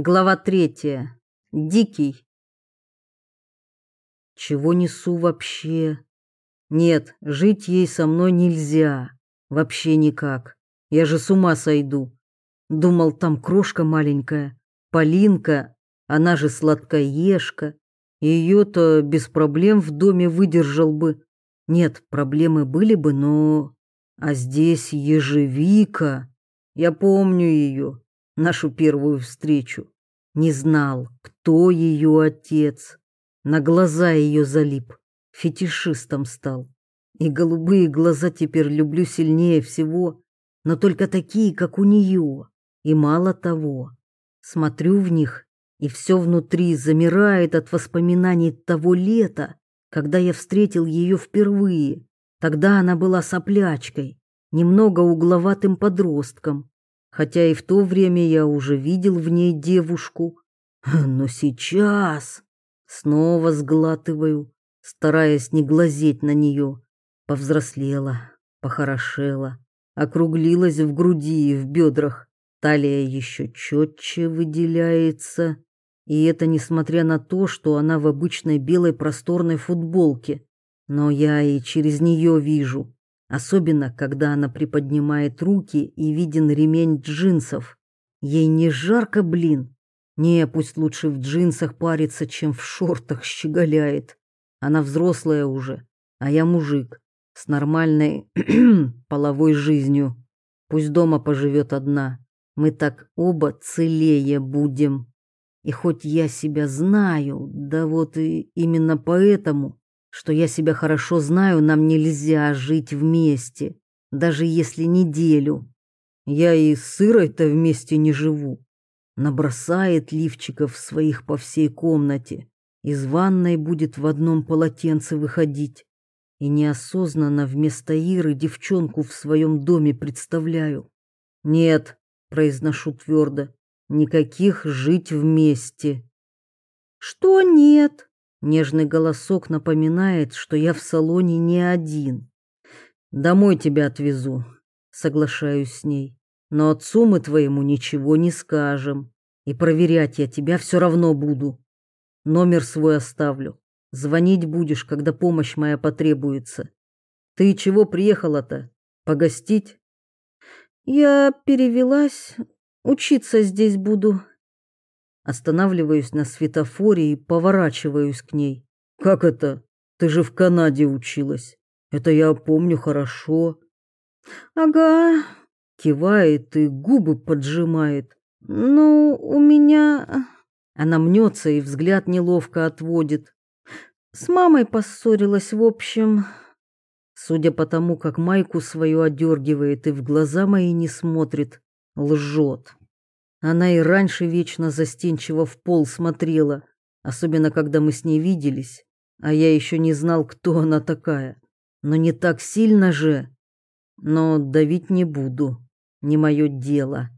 Глава третья. Дикий. Чего несу вообще? Нет, жить ей со мной нельзя. Вообще никак. Я же с ума сойду. Думал, там крошка маленькая, Полинка, она же сладкоежка. Ее-то без проблем в доме выдержал бы. Нет, проблемы были бы, но... А здесь ежевика. Я помню ее нашу первую встречу. Не знал, кто ее отец. На глаза ее залип, фетишистом стал. И голубые глаза теперь люблю сильнее всего, но только такие, как у нее. И мало того, смотрю в них, и все внутри замирает от воспоминаний того лета, когда я встретил ее впервые. Тогда она была соплячкой, немного угловатым подростком, хотя и в то время я уже видел в ней девушку. Но сейчас снова сглатываю, стараясь не глазеть на нее. Повзрослела, похорошела, округлилась в груди и в бедрах, талия еще четче выделяется. И это несмотря на то, что она в обычной белой просторной футболке. Но я и через нее вижу, Особенно, когда она приподнимает руки и виден ремень джинсов. Ей не жарко, блин. Не, пусть лучше в джинсах парится, чем в шортах щеголяет. Она взрослая уже, а я мужик с нормальной половой жизнью. Пусть дома поживет одна. Мы так оба целее будем. И хоть я себя знаю, да вот и именно поэтому что я себя хорошо знаю, нам нельзя жить вместе, даже если неделю. Я и с сырой-то вместе не живу. Набросает лифчиков своих по всей комнате, из ванной будет в одном полотенце выходить. И неосознанно вместо Иры девчонку в своем доме представляю. Нет, произношу твердо, никаких жить вместе. Что нет? Нежный голосок напоминает, что я в салоне не один. Домой тебя отвезу, соглашаюсь с ней. Но отцу мы твоему ничего не скажем, и проверять я тебя все равно буду. Номер свой оставлю. Звонить будешь, когда помощь моя потребуется. Ты чего приехала-то? Погостить? Я перевелась, учиться здесь буду, Останавливаюсь на светофоре и поворачиваюсь к ней. Как это? Ты же в Канаде училась. Это я помню хорошо. Ага, кивает и губы поджимает. Ну, у меня она мнется и взгляд неловко отводит. С мамой поссорилась, в общем. Судя по тому, как майку свою одергивает и в глаза мои не смотрит, лжет. Она и раньше вечно застенчиво в пол смотрела, особенно когда мы с ней виделись, а я еще не знал, кто она такая. Но не так сильно же. Но давить не буду, не мое дело.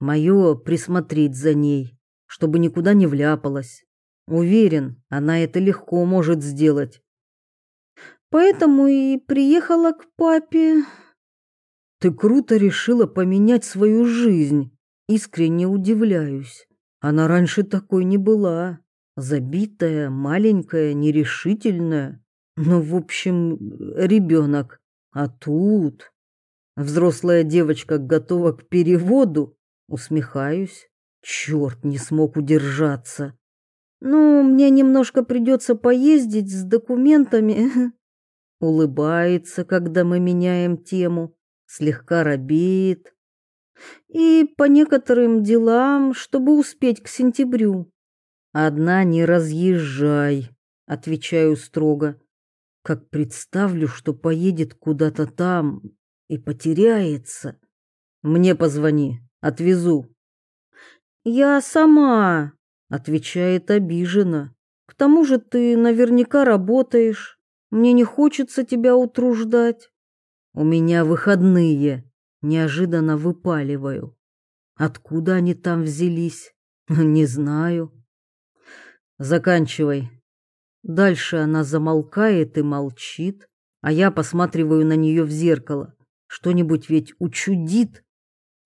Мое присмотреть за ней, чтобы никуда не вляпалась. Уверен, она это легко может сделать. Поэтому и приехала к папе. Ты круто решила поменять свою жизнь. Искренне удивляюсь. Она раньше такой не была. Забитая, маленькая, нерешительная. Ну, в общем, ребенок. А тут... Взрослая девочка готова к переводу. Усмехаюсь. Черт, не смог удержаться. Ну, мне немножко придется поездить с документами. Улыбается, когда мы меняем тему. Слегка робеет и по некоторым делам, чтобы успеть к сентябрю. Одна не разъезжай, отвечаю строго. Как представлю, что поедет куда-то там и потеряется. Мне позвони, отвезу. Я сама, отвечает обиженно. К тому же ты наверняка работаешь. Мне не хочется тебя утруждать. У меня выходные, Неожиданно выпаливаю. Откуда они там взялись? Не знаю. Заканчивай. Дальше она замолкает и молчит, а я посматриваю на нее в зеркало. Что-нибудь ведь учудит.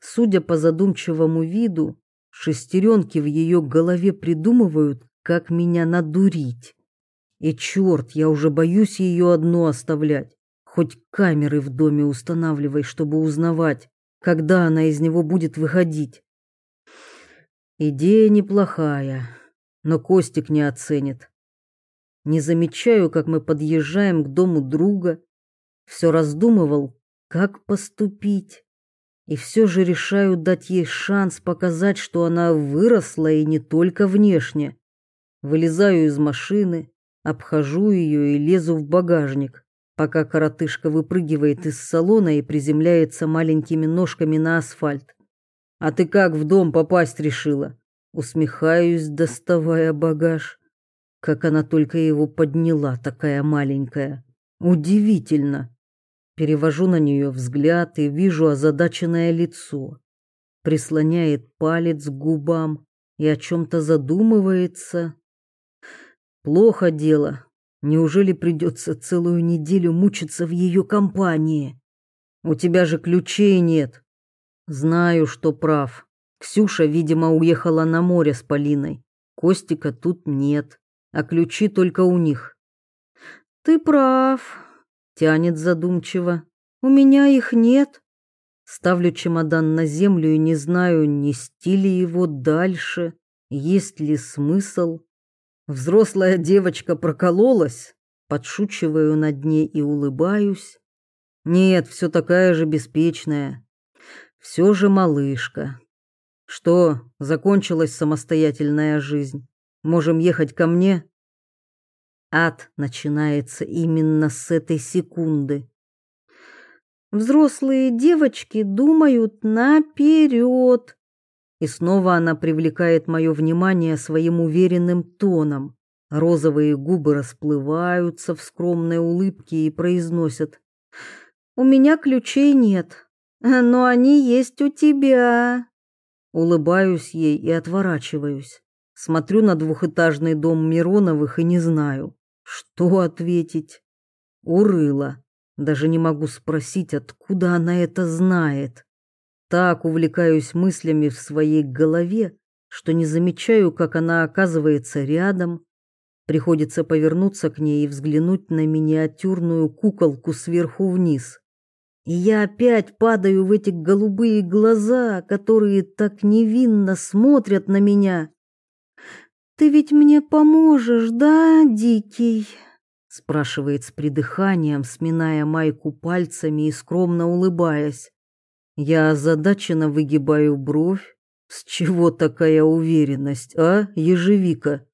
Судя по задумчивому виду, Шестеренки в ее голове придумывают, как меня надурить. И черт, я уже боюсь ее одну оставлять. Хоть камеры в доме устанавливай, чтобы узнавать, когда она из него будет выходить. Идея неплохая, но Костик не оценит. Не замечаю, как мы подъезжаем к дому друга. Все раздумывал, как поступить. И все же решаю дать ей шанс показать, что она выросла и не только внешне. Вылезаю из машины, обхожу ее и лезу в багажник, пока коротышка выпрыгивает из салона и приземляется маленькими ножками на асфальт. «А ты как в дом попасть решила?» Усмехаюсь, доставая багаж. Как она только его подняла, такая маленькая. Удивительно. Перевожу на нее взгляд и вижу озадаченное лицо. Прислоняет палец к губам и о чем-то задумывается. Плохо дело. Неужели придется целую неделю мучиться в ее компании? У тебя же ключей нет. Знаю, что прав. Ксюша, видимо, уехала на море с Полиной. Костика тут нет, а ключи только у них. Ты прав, тянет задумчиво. У меня их нет. Ставлю чемодан на землю и не знаю, нести ли его дальше, есть ли смысл. Взрослая девочка прокололась, подшучиваю над ней и улыбаюсь. Нет, все такая же беспечная. Все же малышка. Что, закончилась самостоятельная жизнь? Можем ехать ко мне? Ад начинается именно с этой секунды. Взрослые девочки думают наперед. И снова она привлекает мое внимание своим уверенным тоном. Розовые губы расплываются в скромной улыбке и произносят. «У меня ключей нет, но они есть у тебя». Улыбаюсь ей и отворачиваюсь. Смотрю на двухэтажный дом Мироновых и не знаю, что ответить. Урыла. Даже не могу спросить, откуда она это знает. Так увлекаюсь мыслями в своей голове, что не замечаю, как она оказывается рядом. Приходится повернуться к ней и взглянуть на миниатюрную куколку сверху вниз. И я опять падаю в эти голубые глаза, которые так невинно смотрят на меня. «Ты ведь мне поможешь, да, Дикий?» спрашивает с придыханием, сминая майку пальцами и скромно улыбаясь. Я озадаченно выгибаю бровь. С чего такая уверенность, а, ежевика?